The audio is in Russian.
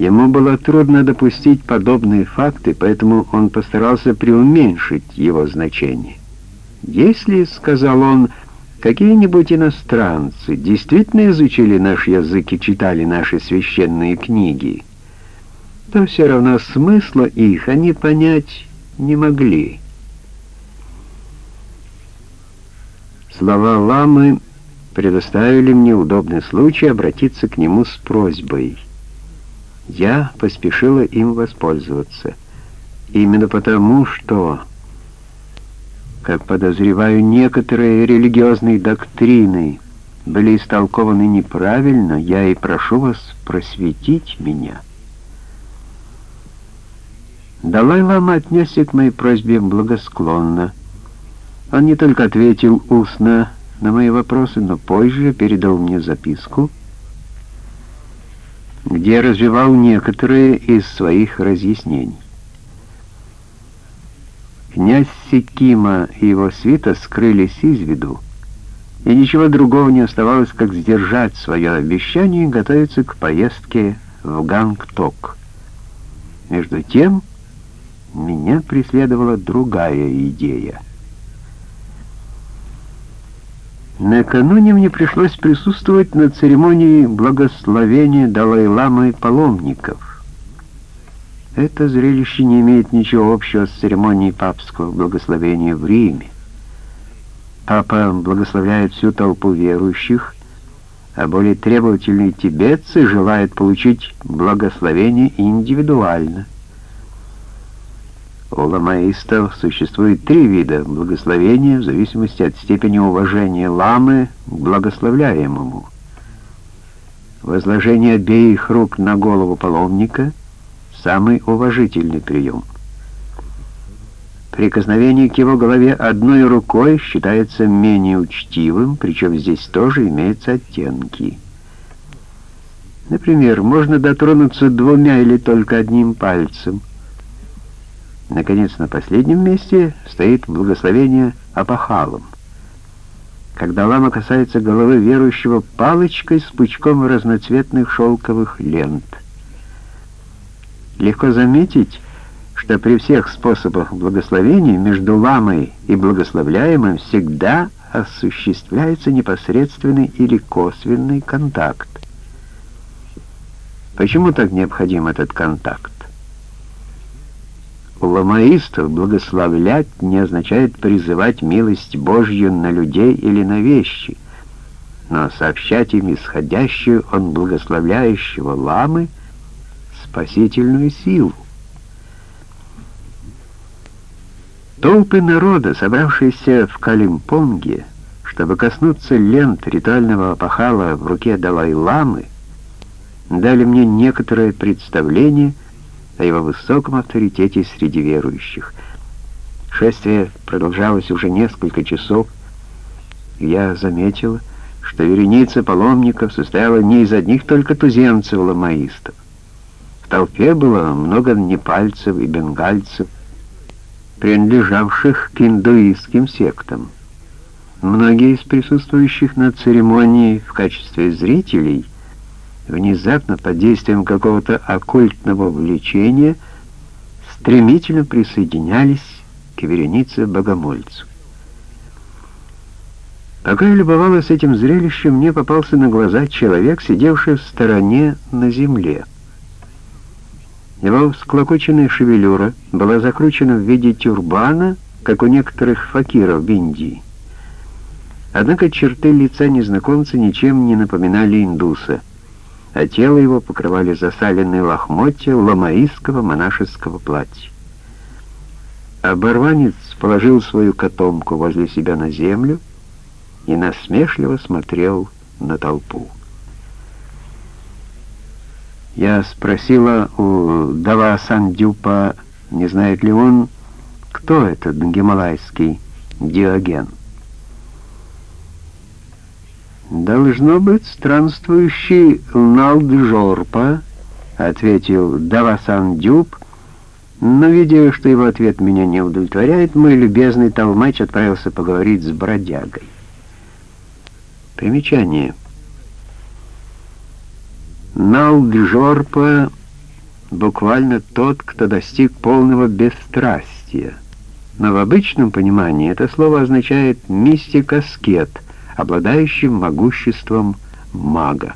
Ему было трудно допустить подобные факты, поэтому он постарался преуменьшить его значение. «Если, — сказал он, — какие-нибудь иностранцы действительно изучили наш язык и читали наши священные книги, то все равно смысла их они понять не могли». Слова ламы предоставили мне удобный случай обратиться к нему с просьбой — я поспешила им воспользоваться. Именно потому, что, как подозреваю, некоторые религиозные доктрины были истолкованы неправильно, я и прошу вас просветить меня. Далай-лама отнесся к моей просьбе благосклонно. Он не только ответил устно на мои вопросы, но позже передал мне записку — где развивал некоторые из своих разъяснений. Князь Секима и его свита скрылись из виду, и ничего другого не оставалось, как сдержать свое обещание и готовиться к поездке в Гангток. Между тем, меня преследовала другая идея — Накануне мне пришлось присутствовать на церемонии благословения Далай-ламы паломников. Это зрелище не имеет ничего общего с церемонией папского благословения в Риме. Папа благословляет всю толпу верующих, а более требовательные тибетцы желают получить благословение индивидуально — у ламаистов существует три вида благословения в зависимости от степени уважения ламы к благословляемому. Возложение обеих рук на голову паломника — самый уважительный прием. Прикосновение к его голове одной рукой считается менее учтивым, причем здесь тоже имеются оттенки. Например, можно дотронуться двумя или только одним пальцем — Наконец, на последнем месте стоит благословение Апахалом. Когда лама касается головы верующего палочкой с пучком разноцветных шелковых лент. Легко заметить, что при всех способах благословения между ламой и благословляемым всегда осуществляется непосредственный или косвенный контакт. Почему так необходим этот контакт? Ламаистов благословлять не означает призывать милость Божью на людей или на вещи, но сообщать им исходящую от благословляющего ламы спасительную силу. Толпы народа, собравшиеся в Калимпонге, чтобы коснуться лент ритуального опахала в руке Далай-ламы, дали мне некоторое представление о его высоком авторитете среди верующих. Шествие продолжалось уже несколько часов, и я заметил, что вереница паломников состояла не из одних только туземцев-ламаистов. В толпе было много непальцев и бенгальцев, принадлежавших к индуистским сектам. Многие из присутствующих на церемонии в качестве зрителей внезапно под действием какого-то оккультного влечения стремительно присоединялись к веренице богомольцев. Пока я любовалась этим зрелищем, мне попался на глаза человек, сидевший в стороне на земле. Его всклокоченная шевелюра была закручена в виде тюрбана, как у некоторых факиров в Индии. Однако черты лица незнакомца ничем не напоминали индуса — а тело его покрывали засаленные лохмотья ламаистского монашеского платья. Оборванец положил свою котомку возле себя на землю и насмешливо смотрел на толпу. Я спросила у Дава Сандюпа, не знает ли он, кто этот гималайский Диоген. «Должно быть странствующий Налджорпа», — ответил Давасан Дюб, но, видя, что его ответ меня не удовлетворяет, мой любезный толмач отправился поговорить с бродягой. Примечание. Налджорпа буквально тот, кто достиг полного бесстрастия. Но в обычном понимании это слово означает мистик-аскет, обладающий могуществом мага.